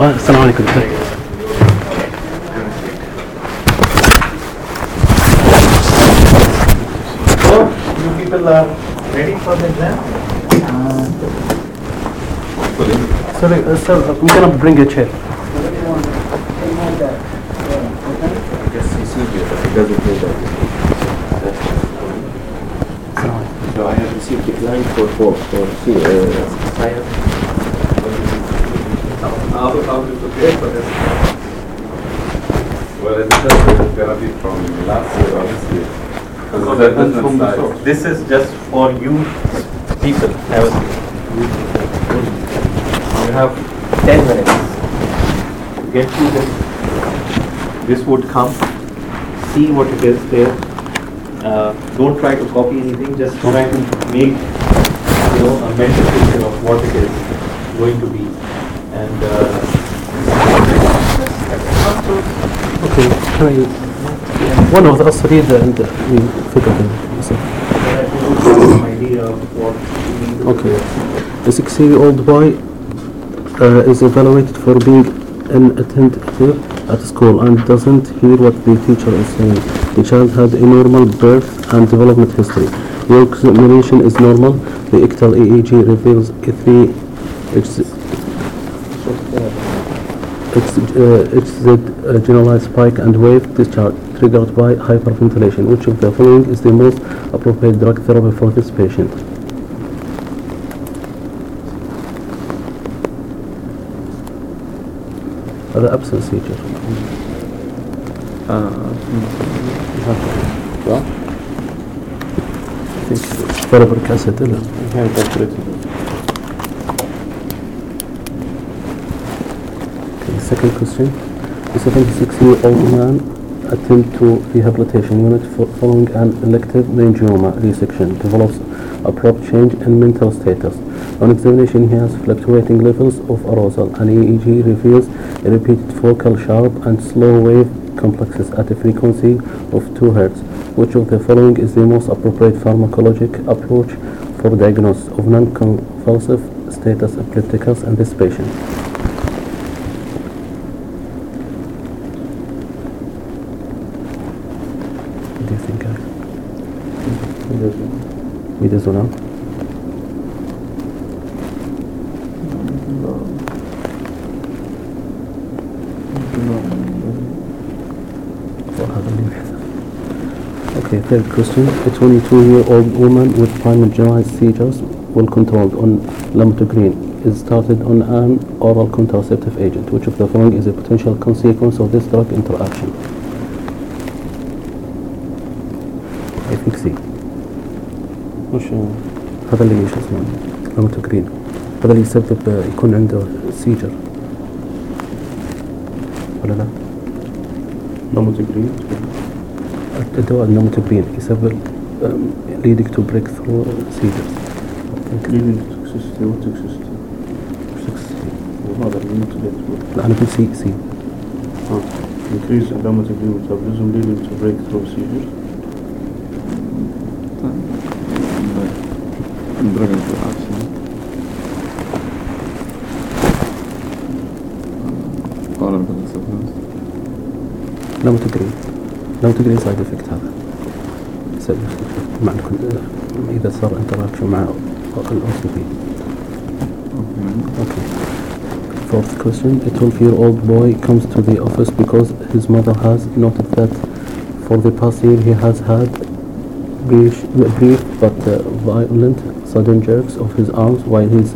آه، السلام عليكم So, you people are ready for the exam? Sorry, uh, sir, I'm gonna bring a chair. So I have received decline for for for uh, to to? Well, it's just it's gonna be from last year or this year. Because a different size. This is just for you people. You have ten minutes. to Get you this. This would come, see what it is there. Uh, don't try to copy anything, just try to make, a mental picture of what it is going to be. And, uh, Okay, I, one of what you need Okay. A six-year-old boy uh, is evaluated for being inattentive at school and doesn't hear what the teacher is saying. The child had a normal birth and development history. Work-examination is normal. The ictal EEG reveals three ex- ex- uh, ex- uh, uh, generalized spike and wave discharge triggered by hyperventilation. Which of the following is the most appropriate drug therapy for this patient? هذا absence feature. Uh, hmm acid لا Okay, second question. A 76-year-old man attend to rehabilitation unit fo- following an elective meningioma resection develops abrupt change in mental status. On examination, he has fluctuating levels of arousal. An EEG reveals repeated focal sharp and slow wave complexes at a frequency of 2 Hz. Which of the following is the most appropriate pharmacologic approach for diagnosis of non-convulsive status epilepticus in this patient? Do you think, guys? Midazolam? Okay, third question. A 22-year-old woman with primary generalized seizures, well controlled on lamotrigine, is started on an oral contraceptive agent. Which of the following is a potential consequence of this drug interaction? I think C. مش هذا اللي شو اسمه لاموتوكرين هذا اللي يسبب آه، يكون عنده سيجر ولا لا؟ Lamotrigine. الدواء اللاموتوكرين يسبب um, leading to breakthrough seizures Leading to toxicity or toxicity. وهذا اللي متبت لا أنا في سي سي increase in lamotrigine metabolism leading to breakthrough seizures. drug لاموتوكرين سايد افكت هذا يسبب مع الكل إذا صار انتراكشن مع الأو سي بي Okay. Fourth question. A 12-year-old boy comes to the office because his mother has noted that for the past year he has had brief, brief but uh, violent sudden jerks of his arms while he's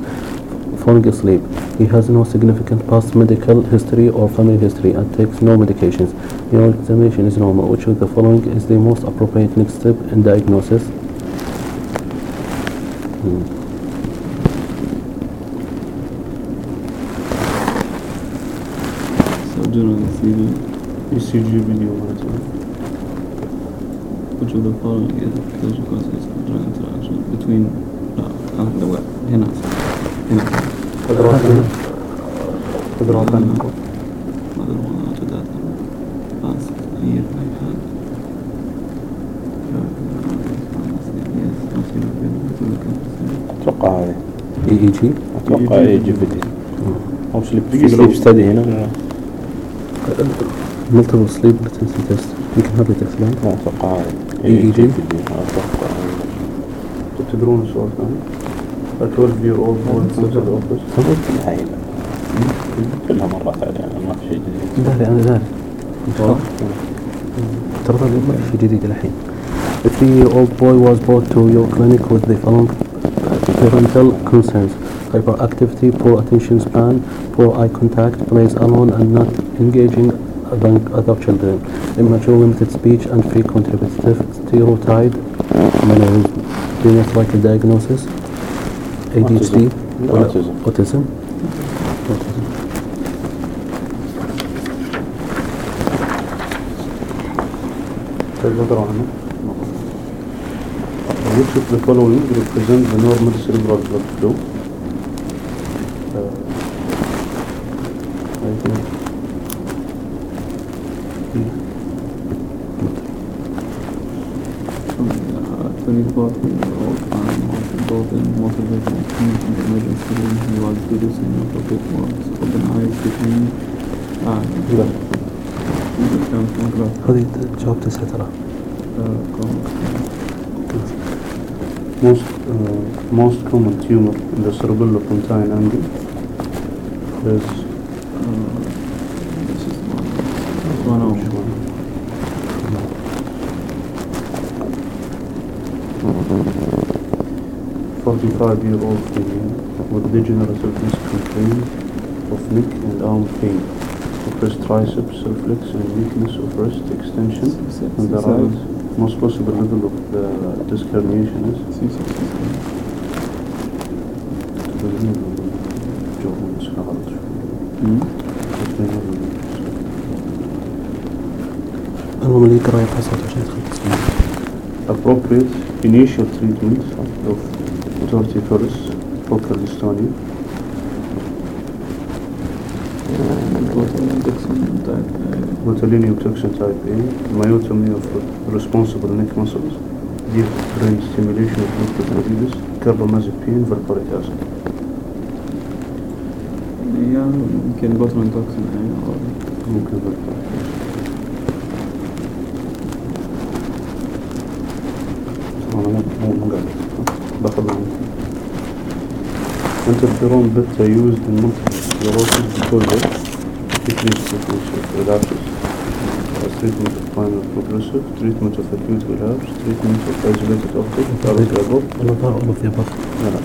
falling asleep. He has no significant past medical history or family history and takes no medications. Your examination is normal. Which of the following is the most appropriate next step in diagnosis? Hmm. So general anesthesia. ECG video monitor. Which of the following is a potential consequence of drug interaction between لا آه دواء هنا هنا قدرات Mother will أتوقع اي اي جي أتوقع اي جي بدي أو سليب سليب ستدي هنا. ملتبل سليب لاتنسي تيست يمكن هذا تكتبون أتوقع هذه. اي اي جي أتوقع إيه، تدرون سؤال ثاني 12 year old boy sits at office. كلها مرات علينا ما في شيء جديد. داري أنا داري ترى هذا ما في شيء جديد الحين A three-year-old boy was brought to your clinic with the following parental concerns hyperactivity, poor attention span, poor eye contact, plays alone and not engaging than other children, immature limited speech and frequent repetitive stereotype mannerism. Do you not like a diagnosis? ADHD? ولا Autism. Autism? Autism. Which of the following represents the normal cerebral blood flow? Uh, I think. Twenty-four year-old in emergency room. He was producing a public works, open eyes, between. Uh, Hadi cevap da Sertan'a. Most, uh, most common tumor in the cerebellar pontine angle is Forty-five-year-old female with degenerative disc complaint of neck and arm pain. oppressed triceps, reflex and weakness of wrist extension on the right. Most possible level of the disc herniation is المهم اللي يقرا يفحص عشان يتخلص منه. appropriate initial treatment of torticollis focal dystonia Botulinum toxin type A, myotomy of responsible neck muscles, deep brain stimulation of release, carbamazepine, valproic acid. يمكن بطن توكسين يعني أو ممكن valproic acid. أنا مو مو مو قاعد باخذ. Interferon beta used in multiple sclerosis because of decreased frequency of relapses, as treatment of final progressive, treatment of acute relapse, treatment of isolated optic, target above. والله ظهر all of the above لا لا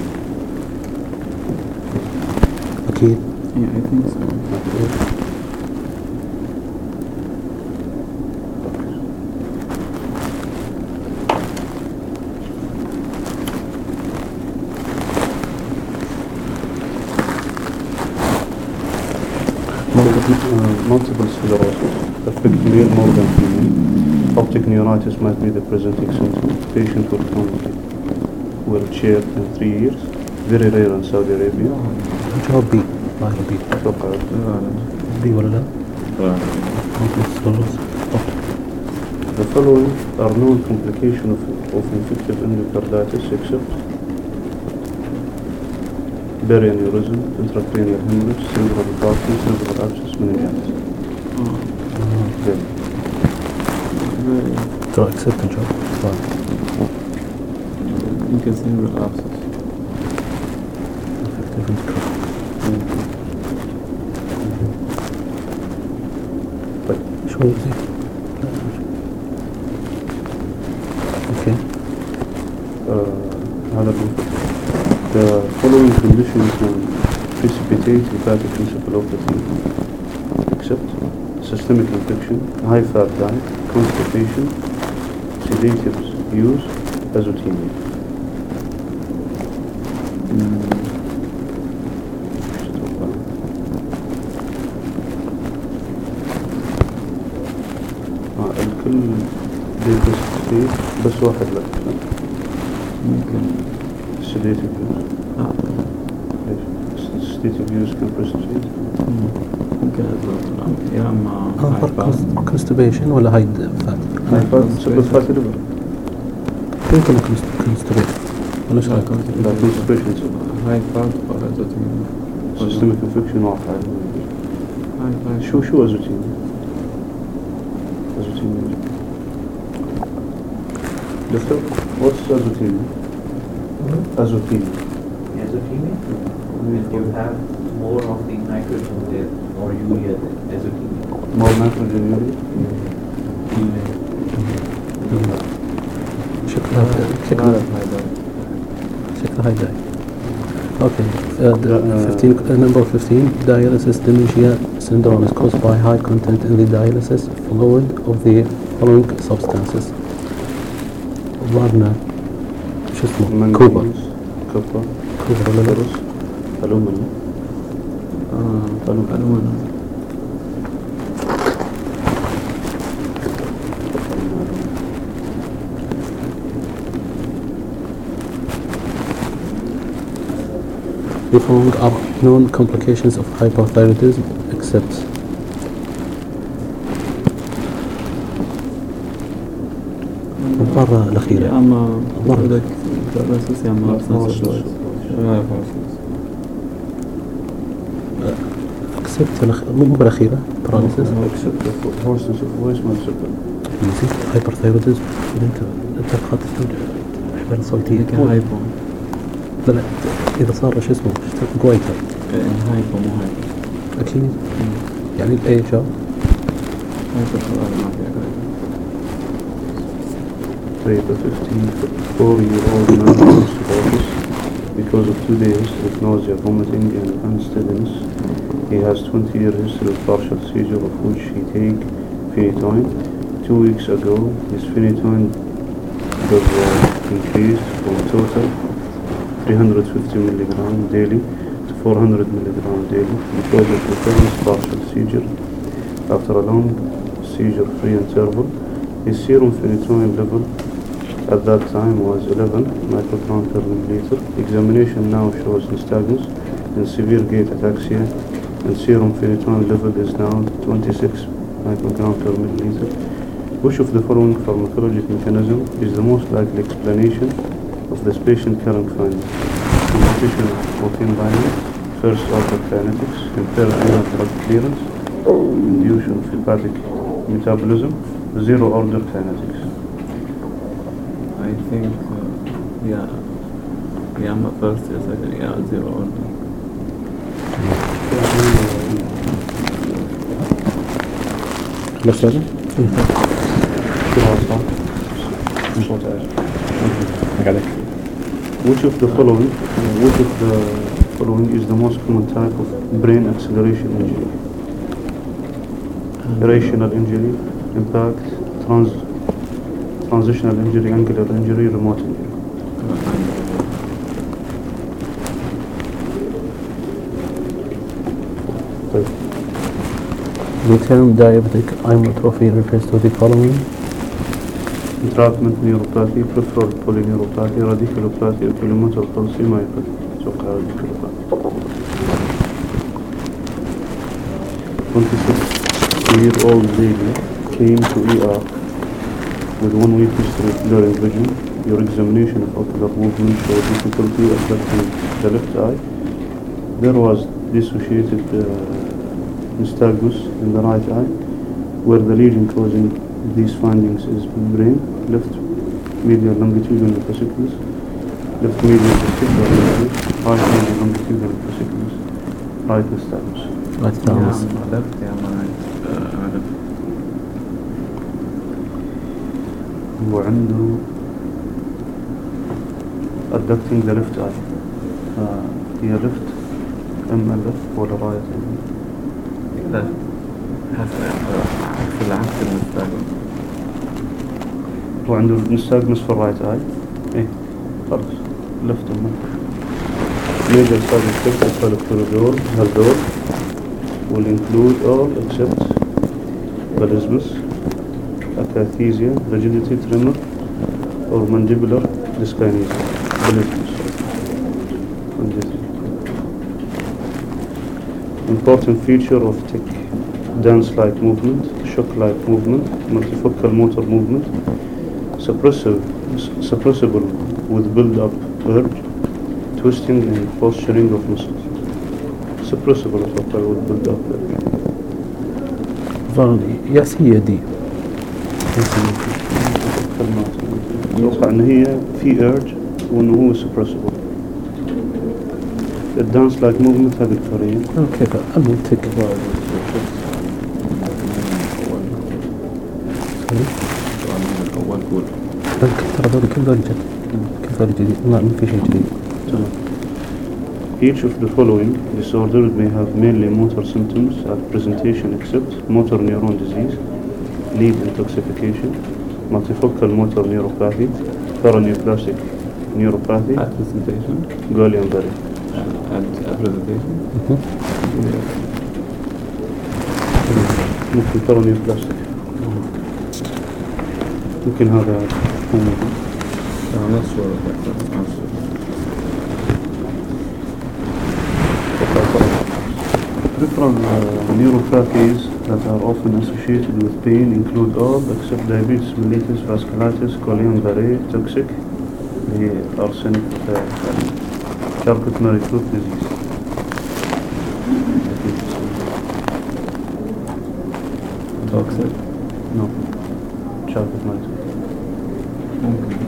أكيد yeah I think so notice might be the presenting symptom. Patient will come wheelchair in three years. Very rare in Saudi Arabia. جواب بي ما له بي اتوقع بي ولا لا؟ لا The following are known complications of, of infective endocarditis except berry aneurysm, intracranial hemorrhage, cerebral infarction, cerebral abscess, meningitis. Mm. Mm. Okay. Don't accept the job. You can see the lapses. Effective and. Mm-hmm. But show me the Okay. Uh, the following conditions will precipitate the fatty principle of the thing: Except systemic infection, high fat diet, constipation, sedatives use, azotemia. آه الكل بس واحد لا. ممكن sedative constitute musical processes. ممكن يا اما آه، آه. كونستبيشن ولا هايد فات هايد فات ريفر يمكن كونستبيشن ولا إيش آه، رايك؟ لا كونستبيشن هايد فات ولا ازوتين سيستميك انفكشن واقع شو شو أزوتين؟ أزوتين. دكتور واتس hmm? أزوتين؟ أزوتين. أزوتين؟ when you have more of the nitrogen there, or urea there, azotemia. more nitrogen urea شكلها شكلها غالب هذا شكلها هاي داي Okay, uh, the Uh, 15, uh, number 15, dialysis dementia syndrome is caused by high content in the dialysis fluid of the following substances. ضربنا شو اسمه كوبر manganese copper كوبر Palumano. Ah, Palum Palumano. We found are known complications of hypothyroidism except المرة الأخيرة يا عم الله يا عم accepte مو بالأخيرة paralysis. accept the horses of voicemail symptom easy hyperthyroidism. أنت أنت قادر تولد حبال صوتية هايبو لا لا. إذا صار شو اسمه؟ جويتر هايبو مو هايبو أكيد. يعني الأي اتش ار طيب 15 4 year because of two days with nausea, vomiting and unsteadiness. He has 20-year history of partial seizure of which he take phenytoin. Two weeks ago, his phenytoin was uh, increased from total 350 milligram daily to 400 milligram daily because of the first partial seizure after a long seizure-free interval. His serum phenytoin level at that time was 11 microgram per milliliter. Examination now shows nystagmus and severe gait ataxia and serum phenytoin level is now 26 microgram per milliliter. Which of the following pharmacologic mechanism is the most likely explanation of this patient current finding? Competition of protein binding, first order kinetics, impaired renal drug clearance, induction of hepatic metabolism, zero order kinetics. I think uh, yeah, yeah, I'm a first year, second year, zero only. I got it. Mm-hmm. Which of the following, which of the following is the most common type of brain acceleration injury? Um, Rotational injury, impact, trans translational injury, angular injury, remote injury. The term diabetic amyotrophy refers to the following entrapment neuropathy, peripheral polyneuropathy, radiculopathy, oculomotor palsy, myopathy, radiculopathy. 26 year old lady came to ER with one week history of blurring vision. Your examination of ocular movement showed difficulty affecting the left eye. There was dissociated uh, nystagmus in the right eye, where the lesion causing these findings is brain, left medial longitudinal fasciculus, left medial vestibular fasciculus, right medial longitudinal fasciculus, right nystagmus. right يا thumbs هو عنده الدكتين the اي هي left اما left ولا رايت right لا عكس العكس المستاج هو عنده المستاج نصف الرايت اي إيه خلص لفت المخ يوجد سب اكسبت الكالكتوريدور هالدور والانكلود include اكسبت except بالاسمس akathisia, rigidity, tremor, or mandibular dyskinesia. Important feature of tic dance-like movement, shock-like movement, multifocal motor movement, suppressive, suppressible with build-up urge, twisting and posturing of muscles. Suppressible with build-up urge. Yes, he did. الواقع إن هي في ايرج وإنه هو سبرسبل الدانس لايك موفمنت هذه الكوريه أوكي المهم تك ترى هذول كل ذول جديد كل ذول جديد ما في شيء جديد Each of the following disorders may have mainly motor symptoms at presentation except motor neuron disease, lead انتوكسيفيكيشن multifocal motor neuropathy, نيوروباثي neuropathy, at presentation, جوليان بري Uh, at, at ممكن paraneoplastic. ممكن هذا يكون different uh, neuropathies that are often associated with pain include all except diabetes mellitus, vasculitis, Guillain-Barré, toxic, the arsenic, uh, and Charcot-Marie-Tooth disease. Toxic? No. chocolate. Okay.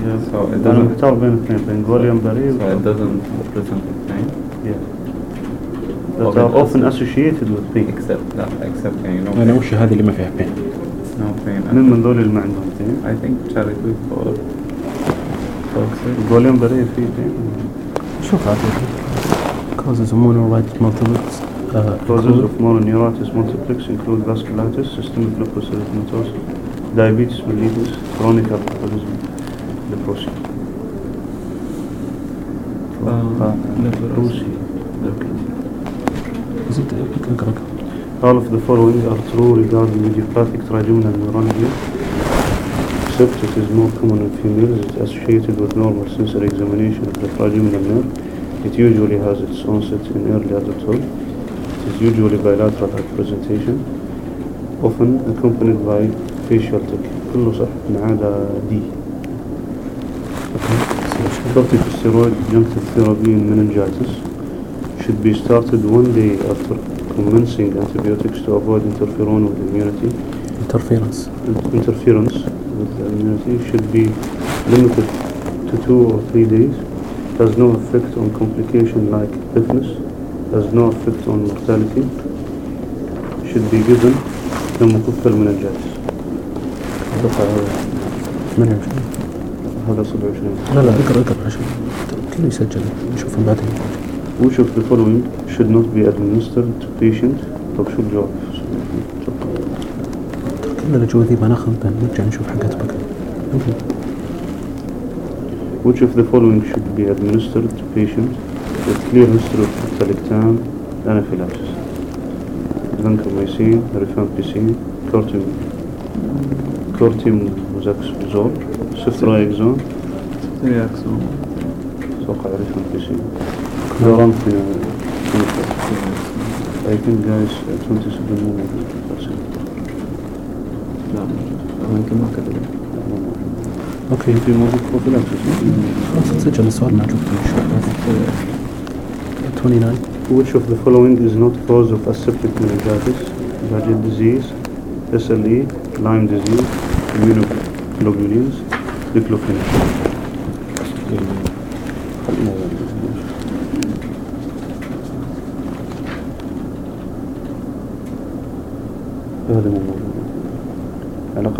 Yeah. So it doesn't. So it doesn't present that are often associated with pain. Except that, except يعني know. انا وش هذه اللي ما pain no pain. مين من دول اللي ما عندهم pain I think charity or For بريه في pain. شوف عادي causes of mononeuritis multiplex causes of multiplex include vasculitis systemic lupus erythematosus diabetes mellitus chronic alcoholism um, ah, leprosy. leprosy. Leprosy. زد اقرا All of the following are true regarding idiopathic trigeminal neuralgia, except it is more common in females. It is associated with normal sensory examination of the trigeminal nerve. It usually has its onset in early adulthood. It is usually bilateral at presentation, often accompanied by facial tick. كله صح ما عدا دي. Corticosteroid adjunctive therapy in meningitis should be started one day after commencing antibiotics to avoid interferon with immunity. interference Interference with the immunity should be limited to two or three days. Has no effect on complication like deafness. Has no effect on mortality. Should be given pneumococcal meningitis. أتوقع هذا- 28 هذا 27 لا لا اقرا اقرا عشان كله يسجل نشوفهم بعدين Which of the following should not be administered to patient? طب شو الجواب؟ كل الجو ذي بناخذ نرجع نشوف بكره يمكن Which of the following should be administered to patient with clear history of talictam anaphylaxis? Vancomycin, rifampicin, cortim, cortimoxazole, ceftriaxone, reaction أتوقع rifampicin. Chloramphenicol. I think guys uh, 27 مو موجود. لا يمكن ما كتب اوكي في موجود prophylaxis. خلاص سجل السؤال ما شفته نشوف 29 Which of the following is not cause of aseptic meningitis, Paget disease, SLE, Lyme disease, immunoglobulins, diclofenac?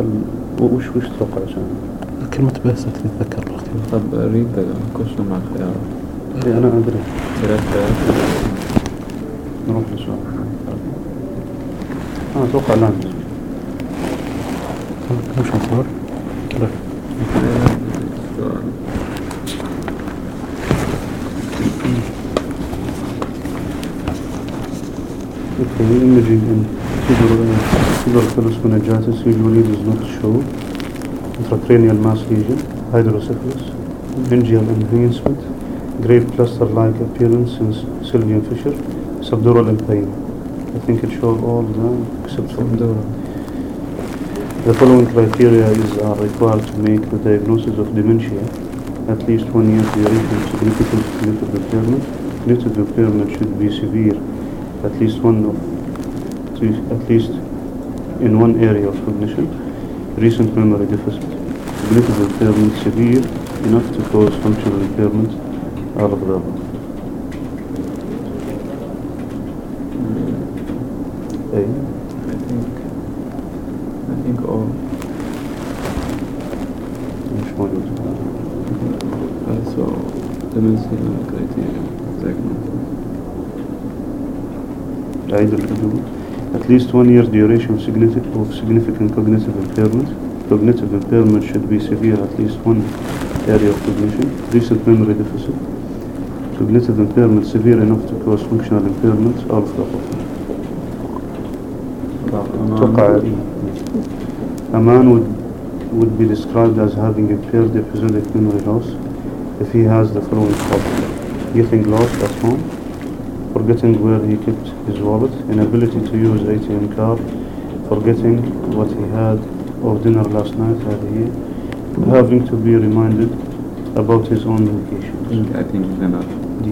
الثقل وش وش تتوقع عشان كلمة بس تتذكر. طب ريد كوش مع الخيار. اي أنا أدري. ثلاث ثلاثة نروح للسؤال أنا أتوقع لا. كم شهر كيف؟ السؤال meningitis usually does not show intracranial mass lesion, hydrocephalus, meningeal enhancement, grave cluster-like appearance in Sylvian fissure, subdural empyema. I think it shows all the except for The following criteria is are required to make the diagnosis of dementia at least one year duration of significant cognitive impairment. Cognitive impairment should be severe, at least one of, at least in one area of cognition. Recent memory deficit. Cognitive impairment severe enough to cause functional impairment. All of the above. A. I think I think all مش موجود. also dimensional criteria diagnosis. أعيد الإجابة. At least one year duration of significant, of significant cognitive impairment. Cognitive impairment should be severe, at least one area of cognition. Recent memory deficit. Cognitive impairment severe enough to cause functional impairment. All of the above. أتوقع A man would, would be described as having impaired episodic memory loss if he has the following problem. Getting lost at home, forgetting where he kept his wallet, inability to use ATM card, forgetting what he had of dinner last night had he, having to be reminded about his own vacations. I think it's enough. D.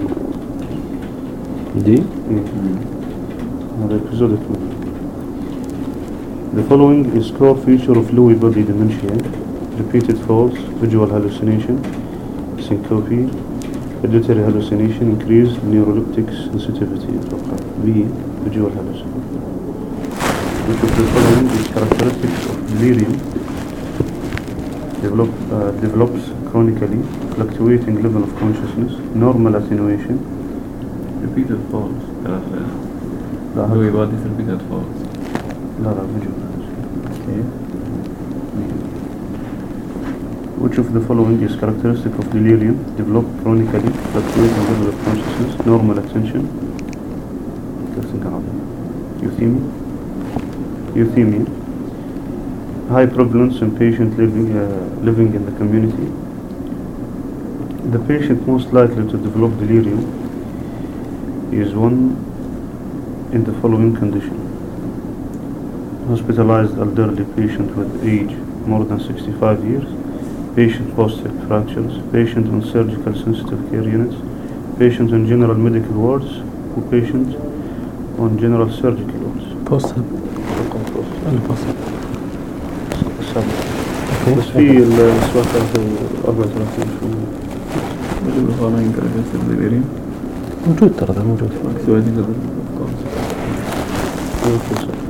D? Mm-hmm. Yeah. Mm. The following is core feature of Lewy body dementia. Repeated falls, visual hallucination, syncope, auditory hallucination, increased neuroleptic sensitivity. أتوقع. B. Visual hallucination. Which of the following is characteristics of delirium develop, uh, develops chronically, fluctuating level of consciousness, normal attenuation, Repeated falls. لا Lewy هذا- bodies repeated falls. لا لا visual hallucination. which of the following is characteristic of delirium developed chronically, fluctuating level of consciousness, normal attention? Euthymia. Euthymia. High prevalence in patient living, uh, living in the community. The patient most likely to develop delirium is one in the following condition. Hospitalized elderly patient with age more than 65 years, patient post-hip fractures, patient on surgical sensitive care units, patient on general medical wards, or patient on general surgical wards. post البوست بس في السؤال 34 شو What is the following characteristic of delirium? موجود ترى ده موجود Fluctuating level of consciousness.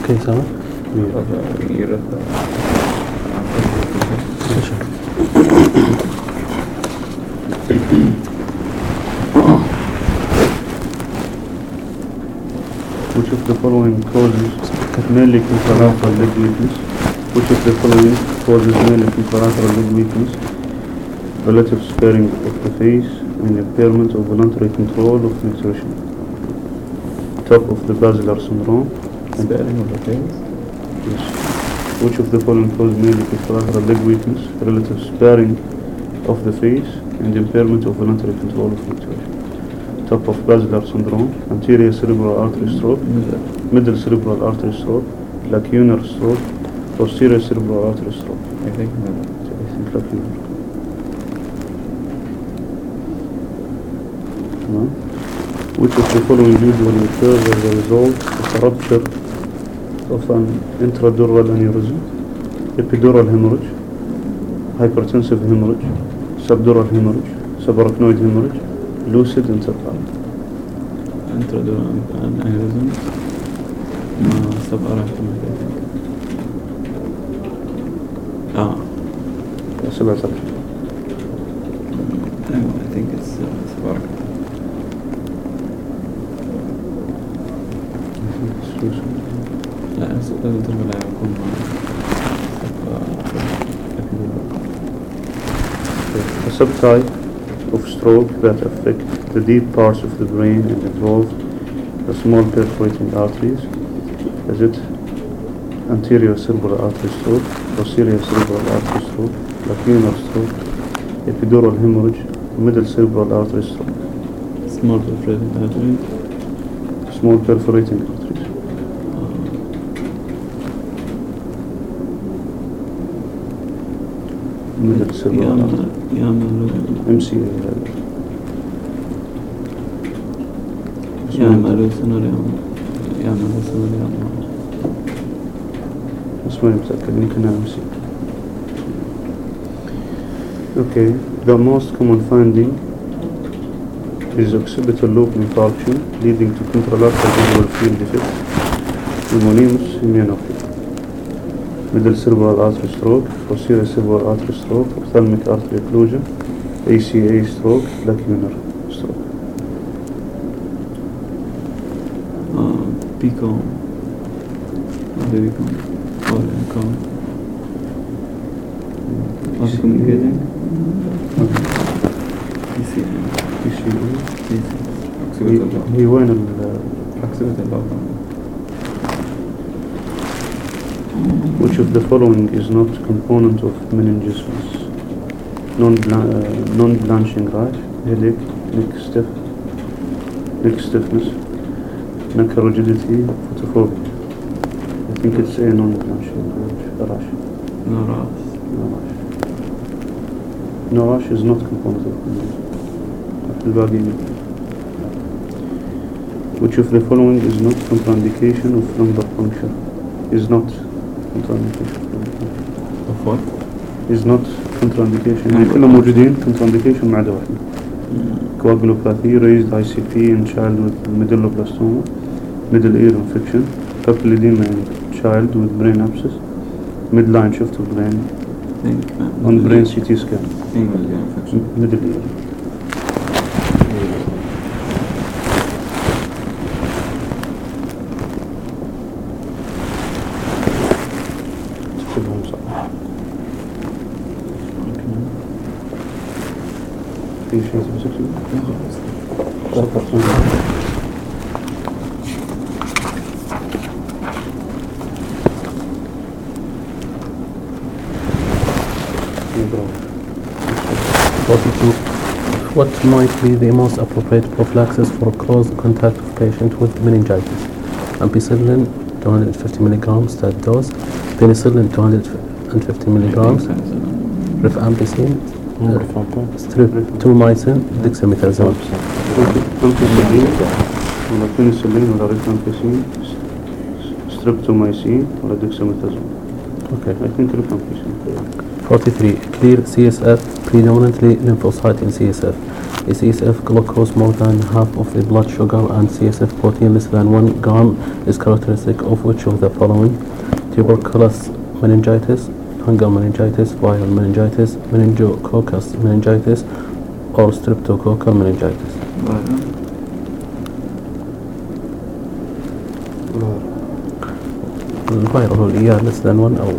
اوكي سامع Of, uh, year, which of the following causes mainly contralateral leg weakness? Which of the following causes mainly contralateral leg weakness? Relative sparing of the face and impairment of voluntary control of micturition. Top of the basilar syndrome. and- Sparing of the face. Yes. Which of the following causes mainly contralateral leg weakness, relative sparing of the face, and impairment of voluntary control of fluctuation? Top of basilar syndrome, anterior cerebral artery stroke, middle, middle cerebral artery stroke, lacunar stroke, posterior cerebral artery stroke. I think, I think lacunar. No? Which of the following usually occurs as a result of a rupture of an intradural aneurysm, epidural hemorrhage, hypertensive hemorrhage, subdural hemorrhage, subarachnoid hemorrhage, lucid encephalopathy. Intradural aneurysm. No, subarachnoid. Ah, سبعة أشهر. I I think it's uh, subarachnoid. لا الانترفال لا يكون A subtype of stroke that affect the deep parts of the brain and involve the small perforating arteries. Is it anterior cerebral artery stroke, posterior cerebral artery stroke, lacunar stroke, epidural hemorrhage, middle cerebral artery stroke, small perforating artery small perforating arteries? Okay, the most common finding is occipital lobe infarction leading to contralateral visual field defect, homonymous, hemianopia. Middle cerebral artery stroke, posterior cerebral artery stroke, ophthalmic artery occlusion, ACA stroke, lacunar stroke. آه بيكون هذا بيكون أو بيكون هذا communicating PCM PCA. occipital lobe هي وين ال occipital lobe Which of the following is not component of meningitis? Uh, non-blanching uh, non rash, headache, neck stiff, neck stiffness, neck rigidity, photophobia. I think it's a non-blanching rash. No rash. No rash. No rash is not component of meningitis. Which of the following is not contraindication of lumbar puncture? Is not contraindication. of lumbar puncture. of what is not contraindication يعني كلهم موجودين contraindication ما عدا واحدة coagulopathy raised ICP in child with medulloblastoma middle ear infection papilledema in child with brain abscess midline shift of brain think on brain CT scan think infection middle ear What might be the most appropriate prophylaxis for close contact of patient with meningitis? Ampicillin 250 milligrams that dose, penicillin 250 milligrams, rifampicin streptomycin, dexamethasone. أمفيسلين ولا بنسلين ولا ريفامبيسين ستريبتومايسين ولا ديكساميثازون Okay. I think rifampicin 43. Clear CSF, predominantly lymphocyte in CSF. A CSF glucose more than half of the blood sugar and CSF protein less than 1 gram is characteristic of which of the following? Tuberculous meningitis, fungal meningitis, viral meningitis, meningococcus meningitis, or streptococcal meningitis. الفيروس هو اللي هي less than 1 أو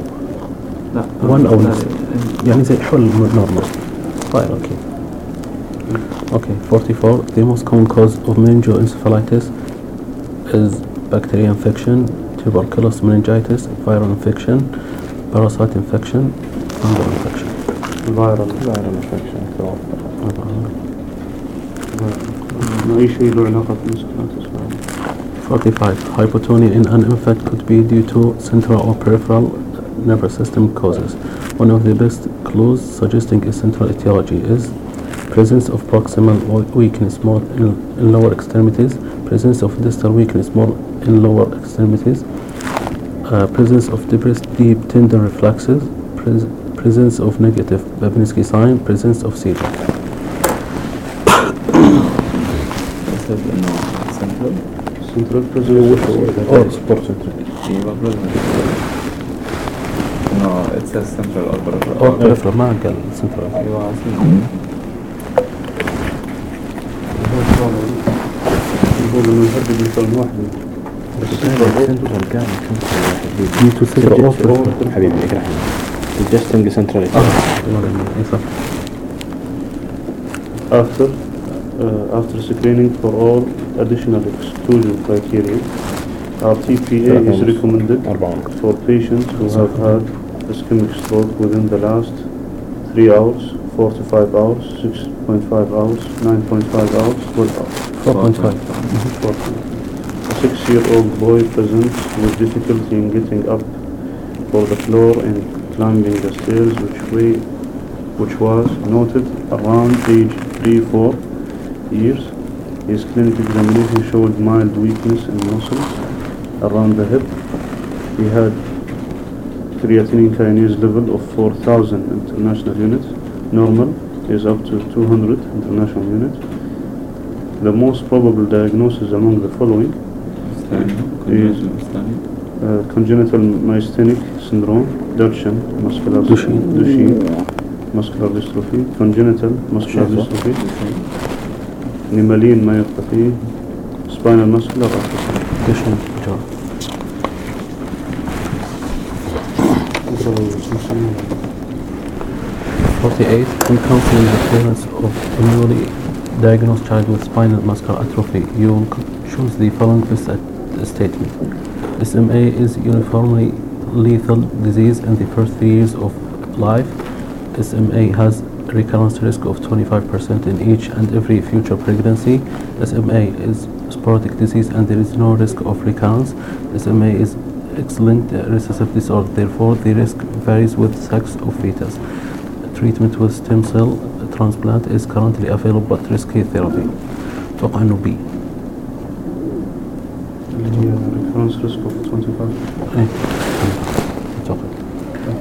لا 1 أو لا، less يعني زي حل نورمال طيب اوكي Okay, 44. The most common cause of meningoencephalitis is bacterial infection, tuberculous meningitis, viral infection, parasite infection, fungal infection. الفيرال viral infection ما أي شيء له علاقة بالمسكنات 45. Hypotonia in an infant could be due to central or peripheral nervous system causes. One of the best clues suggesting a central etiology is presence of proximal we- weakness more in, in lower extremities, presence of distal weakness more in lower extremities, uh, presence of deep tendon reflexes, pres presence of negative Babinski sign, presence of zero. central? Central peripheral. Oh, it's support central. No, it says central or peripheral. Or peripheral, ما قال central. أيوة central. يقول إنه يهدد مثل حبيبي اقرا adjusting central إيه صح. after uh, after screening for all additional exclusion criteria RTPA is recommended أربعة for patients who have had ischemic stroke within the last 3 hours 4 to 5 hours 6.5 hours 9.5 hours 12 hours 4.5. A six-year-old boy presents with difficulty in getting up for the floor and climbing the stairs which weigh which was noted around age 3-4 years. His clinical examination showed mild weakness in muscles around the hip. He had creatinine kinase level of 4000 international units. Normal is up to 200 international units. The most probable diagnosis among the following Congenital uh, myasthenic syndrome, Duchenne muscular Duchenne. Duchenne muscular dystrophy, congenital muscular dystrophy, Nemaline myopathy, spinal muscular atrophy. Job. 48. When counseling the parents of a newly diagnosed child with spinal muscular atrophy, you will choose the following best statement. SMA is uniformly lethal disease in the first three years of life. SMA has recurrence risk of 25% in each and every future pregnancy. SMA is sporadic disease and there is no risk of recurrence. SMA is excellent uh, recessive disorder, therefore the risk varies with sex of fetus. Treatment with stem cell transplant is currently available but risky therapy. أتوقع إنه B.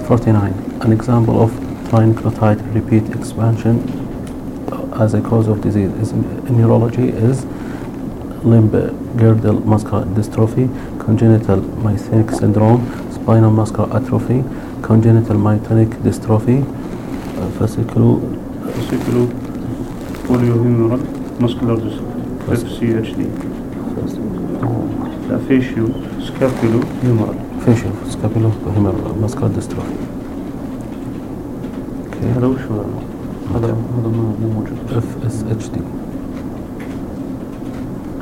49. An example of trinucleotide repeat expansion as a cause of disease is in neurology is limb-girdle muscular dystrophy, congenital myasthenic syndrome, spinal muscular atrophy, congenital myotonic dystrophy, uh, fascicular Fasciculo polyohumeral muscular dystrophy FCHD لا فيشيو سكابيلو هيمورال فيشيو سكابيلو هيمورال ماسكار ديستروفي أوكي هذا وش هو هذا هذا مو موجود اف اس اتش دي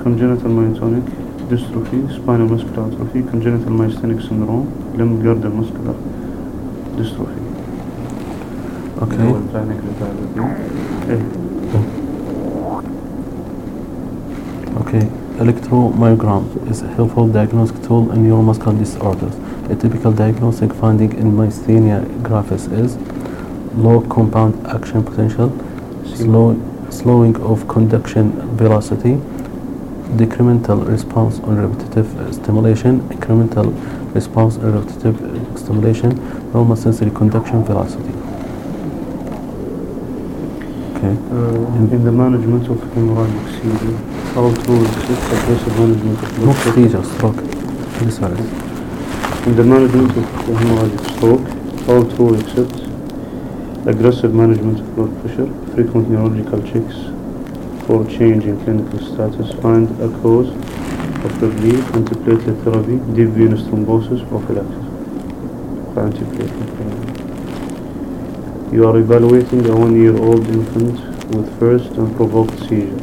congenital myotonic dystrophy spinal muscular atrophy congenital myasthenic syndrome limb girdle muscular dystrophy أوكي بتاع نكرة إيه electromyogram is a helpful diagnostic tool in neuromuscular disorders. A typical diagnostic finding in myasthenia gravis is low compound action potential, slow, slowing of conduction velocity, decremental response on repetitive stimulation, incremental response on repetitive stimulation, normal sensory conduction velocity. Okay. Uh, in the management of hemorrhagic seizure, how to aggressive management of blood pressure. seizure, stroke. Disorder. In the management of hemorrhagic stroke, how to accept aggressive management of blood pressure, frequent neurological checks for change in clinical status, find a cause of the bleed, antiplatelet therapy, deep venous thrombosis, prophylaxis. Antiplatelet therapy. You are evaluating a one-year-old infant with first unprovoked seizure.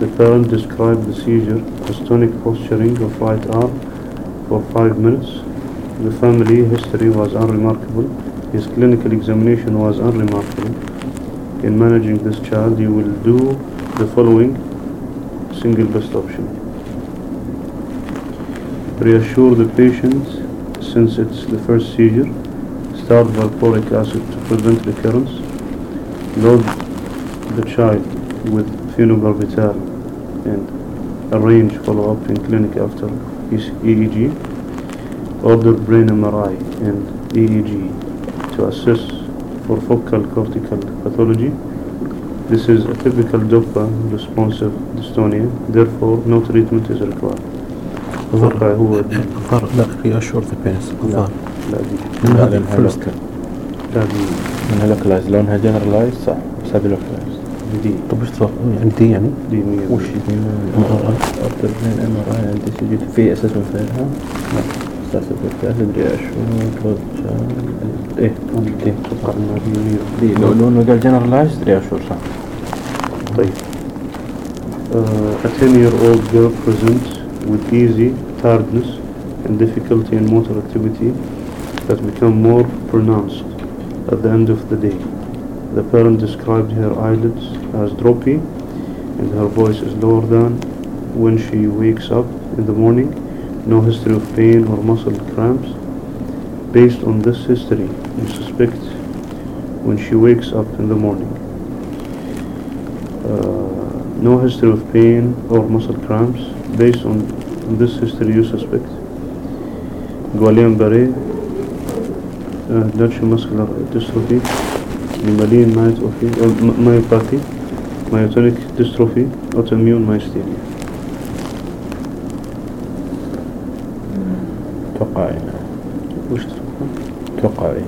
The parent described the seizure as tonic posturing of right arm for five minutes. The family history was unremarkable. His clinical examination was unremarkable. In managing this child, you will do the following single best option. Reassure the patient since it's the first seizure Start valproic acid to prevent recurrence. Load the child with phenobarbital and arrange follow-up in clinic after EEG. Order brain MRI and EEG to assess for focal cortical pathology. This is a typical DOPA responsive dystonia, therefore no treatment is required. أتوقع هو دي الظهر لا reassure the parents الظهر لا دي من لا الفيرست لوكال لا دي لأنها لوكلايز لونها جنرالايز صح؟ بس هذه لوكلايز دي طب إيش تروح يعني دي يعني؟ دي مية وش؟ أكثر من ام ار اي عندي سجل في اسسمنت غيرها؟ لا أساسا بالفعل أدري أشو. إيه. دي أتوقع إنها دي دي لو لو انه قال جنرالايز أدري أشو صح. طيب. uh, a 10 year old girl presents with easy tiredness and difficulty in motor activity. That become more pronounced at the end of the day. The parent described her eyelids as droppy and her voice is lower than when she wakes up in the morning. No history of pain or muscle cramps. Based on this history, you suspect when she wakes up in the morning. Uh, no history of pain or muscle cramps. Based on this history, you suspect uh, Dutch muscular dystrophy, Malian myopathy, uh, my- myopathy, myotonic dystrophy, autoimmune myasthenia. أتوقع يعني وش تتوقع؟ أتوقع اي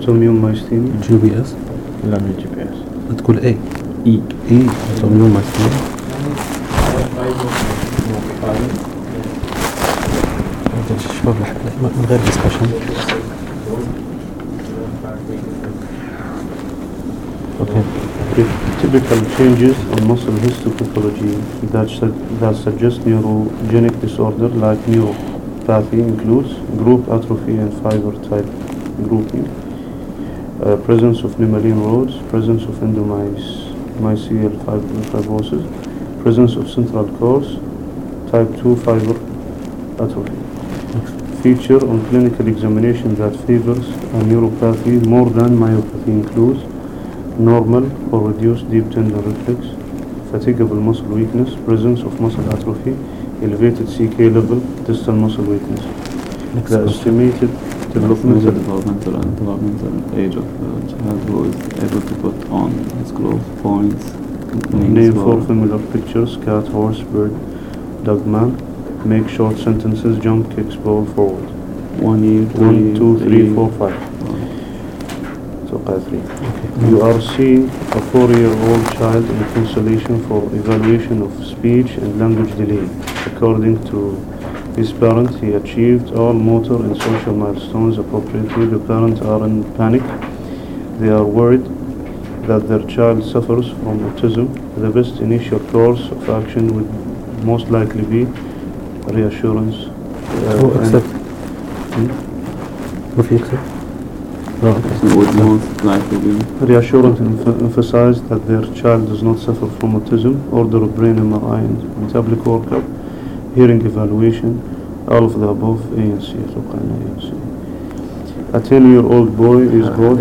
autoimmune myasthenia. جي بي اس لا من الجي بي اس تقول اي اي اي autoimmune myasthenia شباب لح- من غير discussion okay Typical changes on muscle histopathology that, su- that suggest neurogenic disorder like neuropathy includes group atrophy and fiber type grouping, uh, presence of nemaline rods, presence of endomysial fib- fibrosis, presence of central cores, type 2 fiber atrophy. Feature on clinical examination that favors a neuropathy more than myopathy includes normal or reduced deep tendon reflex, fatigable muscle weakness, presence of muscle atrophy, elevated CK level, distal muscle weakness. next The estimated developmental developmental and developmental age of the child who is able to put on his clothes, points, name four familiar pictures, cat, horse, bird, dog, man. Make short sentences, jump, kicks, ball, forward. one year, two One, two, three, four, five to Qadri. Okay. You are seeing a four-year-old child in consolation for evaluation of speech and language delay. According to his parents, he achieved all motor and social milestones appropriately. The parents are in panic. They are worried that their child suffers from autism. The best initial course of action would most likely be reassurance. Uh, oh, accept. Hmm? accept no okay so would most likely be Reassurance emph- emphasized that their child does not suffer from autism, order of brain MRI and metabolic workup, hearing evaluation, all of the above A and C أتوقع إنه A and C. A 10-year-old boy is brought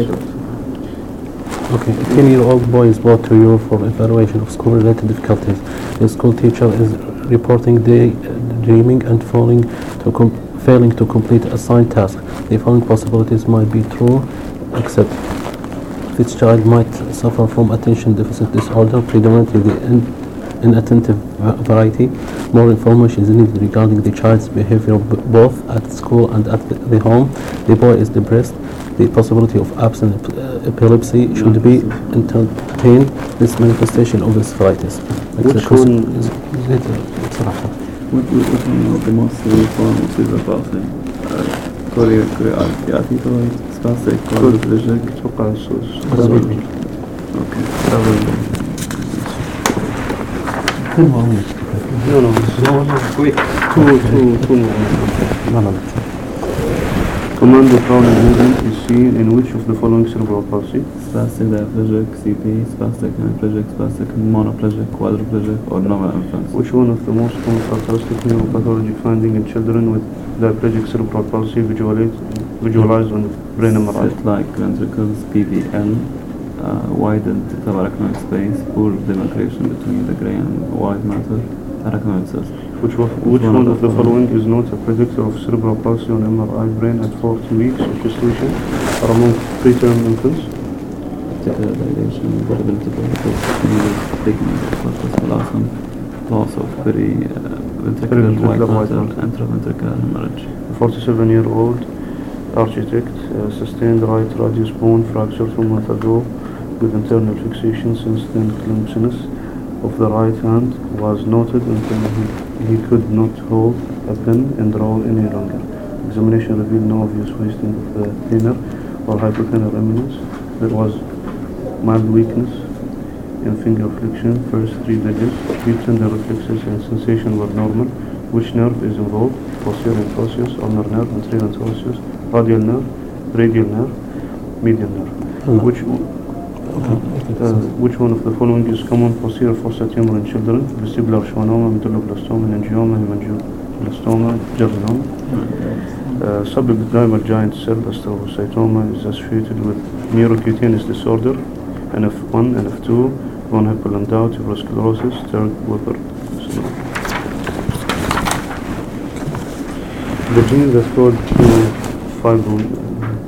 Okay, a 10 year old boy is brought to you for evaluation of school related difficulties. The school teacher is reporting day dreaming and falling to com- failing to complete assigned task. The following possibilities might be true, except this child might suffer from attention deficit disorder, predominantly the inattentive variety. More information is needed regarding the child's behavior both at school and at the home. The boy is depressed. The possibility of absent uh, epilepsy should be entertained. This manifestation of his phytis. Which one is it? Uh, what what what the most serious is about uh, człowieku, a ja tylko spacer kładł wyżek, co pan cóż. Sprawiedliwy. Okej, sprawiedliwy. Tu mamy. No, no, no, tu, tu, tu. No, no, no. Command the prowling movement is seen in which of the following cerebral palsy? Spastic diplegic, CP, spastic hemiplegic, spastic monoplegic, quadriplegic, or normal infants. Which one of the most common characteristic neuropathology finding in children with diplegic cerebral palsy visualized, visualized on brain MRI? Slit-like ventricles, PVL, uh, widened subarachnoid space, poor demarcation between the gray and white matter, arachnoid cyst. Which, of, which one of the following is not a predictor of cerebral palsy on MRI brain at 40 weeks of gestation or among preterm infants? Articular dilation, variability of the needle, thickening of loss of peri, uh, ventricular white Periventricular white matter, intraventricular hemorrhage. A 47-year-old architect uh, sustained right radius bone fracture two months ago with internal fixation since then clumsiness of the right hand was noted until he, he could not hold a pen and draw any longer. Examination revealed no obvious wasting of the thenar or hypothenar eminence. There was mild weakness in finger flexion, first three digits, deep tendon reflexes and sensation were normal. Which nerve is involved? Posterior interosseous, ulnar nerve, anterior interosseous, radial nerve, radial nerve, median nerve. Ulnar. Which, uh, which one of the following is common posterior fossa tumor in children? Vestibular schwannoma, medulloblastoma, meningioma, hemangio- glioblastoma, germinoma. Uh, subependymal giant cell astrocytoma is associated with neurocutaneous disorder, NF1, NF2, von Hippel-Lindau, tuberous sclerosis, Sturge-Weber syndrome. The gene that's called fibro,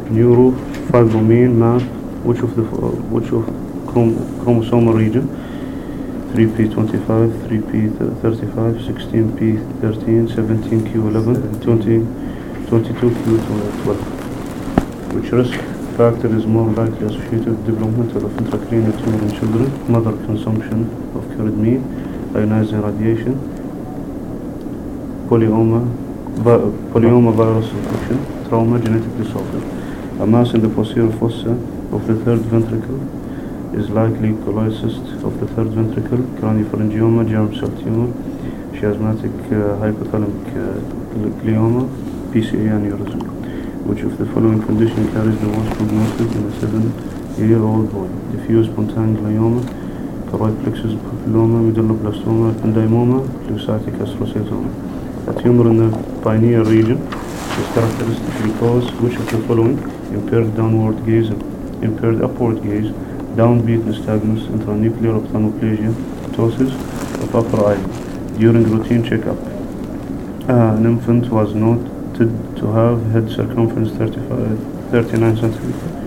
neurofibromin map, which of the which of chrom- chromosomal region? 3p25, 3p35, 16p13, 17q11, 20, 22q12. Which risk factor is more likely associated with development of intracranial tumor in children? Mother consumption of cured meat, ionizing radiation, polyoma, polyoma virus infection, trauma, genetic disorder. A mass in the posterior fossa of the third ventricle is likely colloid cyst of the third ventricle, craniopharyngioma, germ cell tumor, chiasmatic uh, hypothalamic uh, glioma, PCA aneurysm. Which of the following condition carries the worst prognosis in a seven-year-old boy? Diffuse spontaneous glioma, choroid plexus papilloma, medulloblastoma, ependymoma, leukocytic astrocytoma. A tumor in the pineal region is characteristic because which of the following impaired downward gaze, impaired upward gaze, downbeat nystagmus, internuclear ophthalmoplegia, ptosis of upper eyelid during routine checkup. An infant was noted to have head circumference 35, 39 centimeters.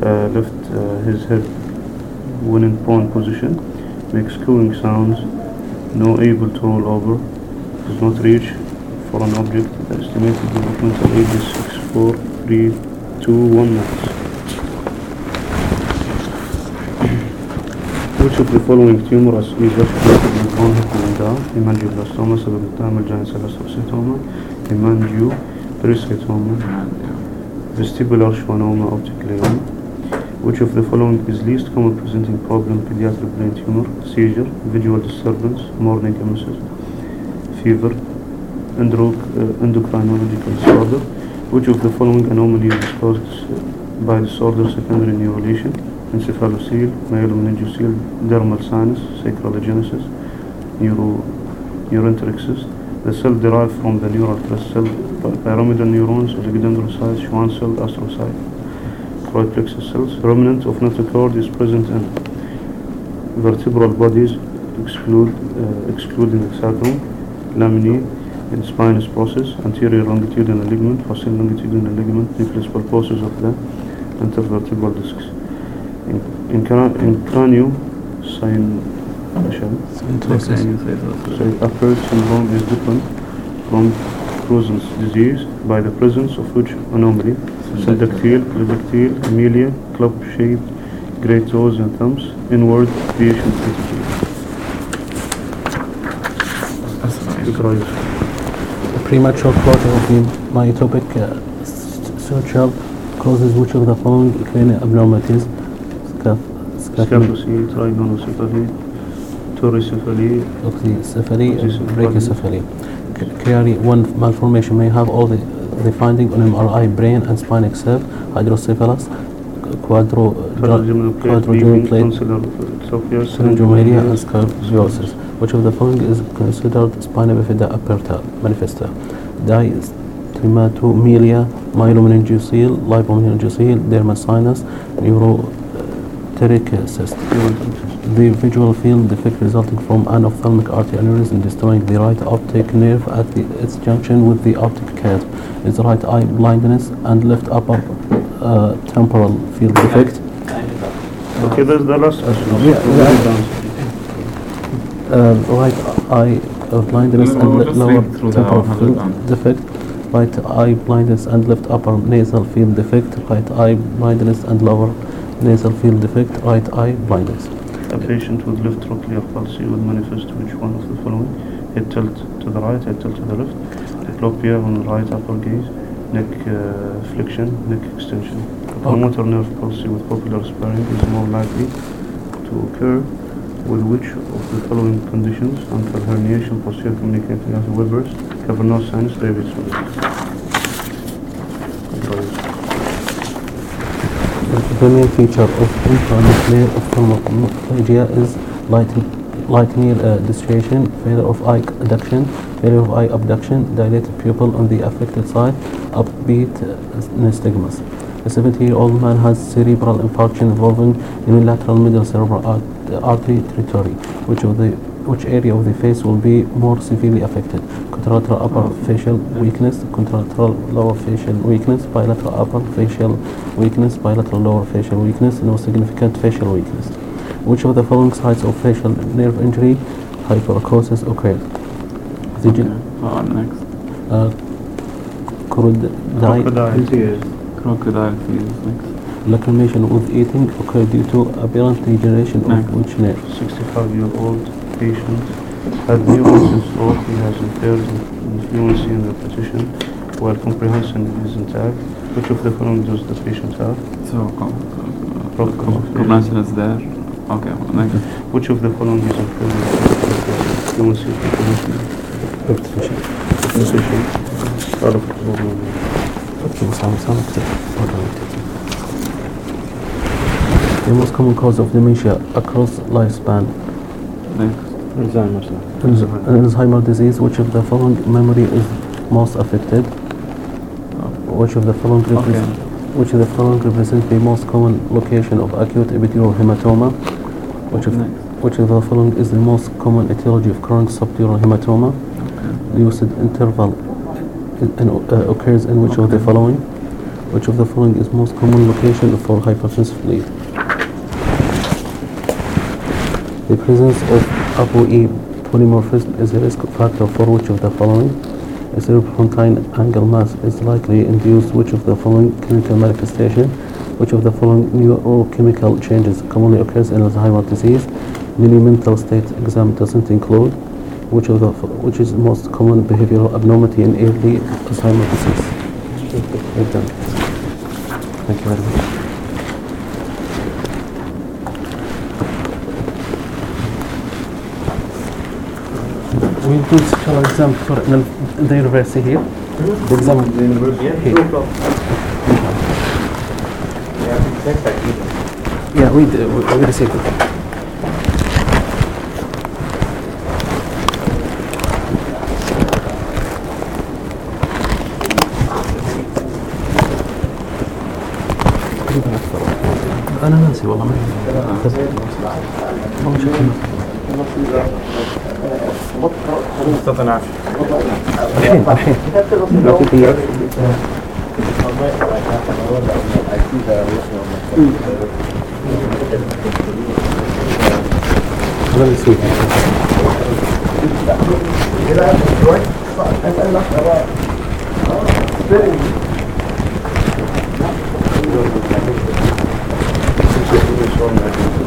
Uh, left uh, his head when in prone position, makes cooing sounds, no able to roll over, does not reach for an object. The estimated developmental age is 6, 4, 3, 2, 1 months. Which of the following tumor is associated with von Hippel-Lindau, hemangioblastoma, subependymal giant cell astrocytoma, hemangiopericytoma, vestibular schwannoma, optic glioma? Which of the following is least common presenting problem pediatric brain tumor, seizure, visual disturbance, morning emesis, fever, endro- uh, endocrinological disorder? Which of the following anomalies is caused uh, by disorder secondary neurulation, encephalocele, myelomeningocele, dermal sinus, sacral agenesis, neuro, neuroenteric cyst? The cell derived from the neural crest cell, pyramidal neurons, oligodendrocytes, Schwann cell, astrocyte choroid plexus cells. Remnant of notochord is present in vertebral bodies, exclude, uh, excluding the sacrum, laminae, in spinous process, anterior longitudinal ligament, posterior longitudinal ligament, nucleus pulposus of the intervertebral discs. In, in, cra- in cranio, sign, Syntosis. so upper syndrome is different from Crohn's disease by the presence of which anomaly? Syndactyl, polydactyl, amelia, club-shaped, great toes and thumbs, inward creation attitude. Premature closure of the metopic uh, s- suture causes which of the following cranial abnormalities? Scaph- Scapular Scapulocephaly, trigonocephaly, turricephaly, oxycephaly, uh, Oxycephaly. brachycephaly. C- Clearly, one malformation may have all the, the finding on MRI, brain and spine except hydrocephalus, quadro, paradigmal plate, quadrogenal beaming, plate, consular trophia, syringomyelia and sclerosis. Which of the following is considered spina bifida aperta manifesta? Diastematomyelia, myelomeningocele, lipomeningocele, dermal sinus, neurenteric cyst. The visual field defect resulting from an ophthalmic artery aneurysm destroying the right optic nerve at the, its junction with the optic curve is right eye blindness and left upper uh, temporal field defect. Okay, that's the last question. Yeah, yeah. Uh, right eye uh, blindness No, and no, le- lower read through the temporal field and- defect. Right eye blindness and left upper nasal field defect. Right eye blindness and lower nasal field defect. Right eye blindness. A patient with left trochlear palsy would manifest which one of the following? Head tilt to the right, head tilt to the left, diplopia on the right upper gaze, neck uh, flexion, neck extension. Pulmonary nerve palsy with pupillary sparing is more likely to occur with which of the following conditions? Uncal herniation, posterior communicating as Weber's, cavernous sinus, David's The main feature of internuclear ophthalmoplegia is light uh, distraction, failure of eye adduction, failure of eye abduction, dilated pupil on the affected side, upbeat uh, nystagmus. A 70-year-old man has cerebral infarction involving unilateral middle cerebral art- artery territory, which of the which area of the face will be more severely affected? Contralateral upper facial weakness, contralateral lower facial weakness, bilateral upper facial weakness, bilateral lower facial weakness, no significant facial weakness. Which of the following sites of facial nerve injury hyperacusis occurred? The Okay. gen- Uh, next. uh, crocodile Crocodile tears. Crocodile tears. Next. lacrimation with eating occurred due to apparent degeneration of which nerve? 65-year-old patient had neurons installed. He has impaired in fluency and repetition while comprehension is intact. Which of the following does the patient have? So, com- com- com- comprehension is there. Okay, well, next. Which of the following is impaired in fluency, comprehension, Repetition. repetition? Out of. Okay, Sam, Sam, accept. Hold on, take it. The most common cause of dementia across lifespan. Next. Alzheimer's. Alz- Alzheimer disease, which of the following memory is most affected? Which of the following represent, which of the following represent the most common location of acute epidural hematoma? Which of, which of the following is the most common etiology of chronic subdural hematoma? The usage interval in, in, uh, occurs in which of the following? Which of the following is most common location for hypertensive lead? The presence of ApoE polymorphism is a risk factor for which of the following? A cerebellopontine angle mass is likely induced which of the following clinical manifestation? Which of the following neurochemical changes commonly occurs in Alzheimer's disease? Mini mental state exam doesn't include. Which of the which is the most common behavioral abnormality in early Alzheimer's disease? Thank you very much. We do special exam for the- university here. The exam The university, Here. no problem. Yeah, we d- we, we received it. أنا ناسي والله ما والله شكله dat ernaast? Misschien, misschien. Dat zit hier. Let me see. Thank you.